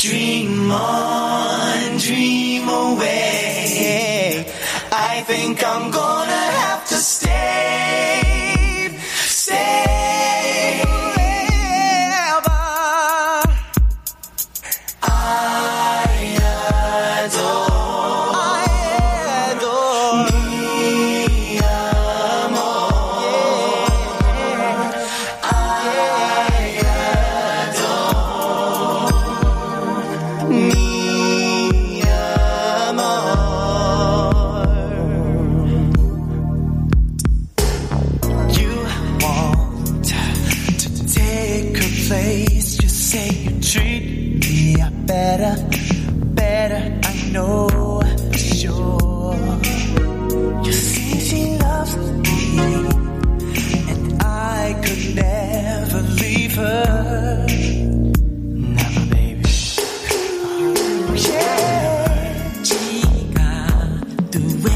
Dream on, dream away. I think I'm gonna better, better. I know sure. You see, she loves me, and I could never leave her. Never, baby. Chica, tú eres mi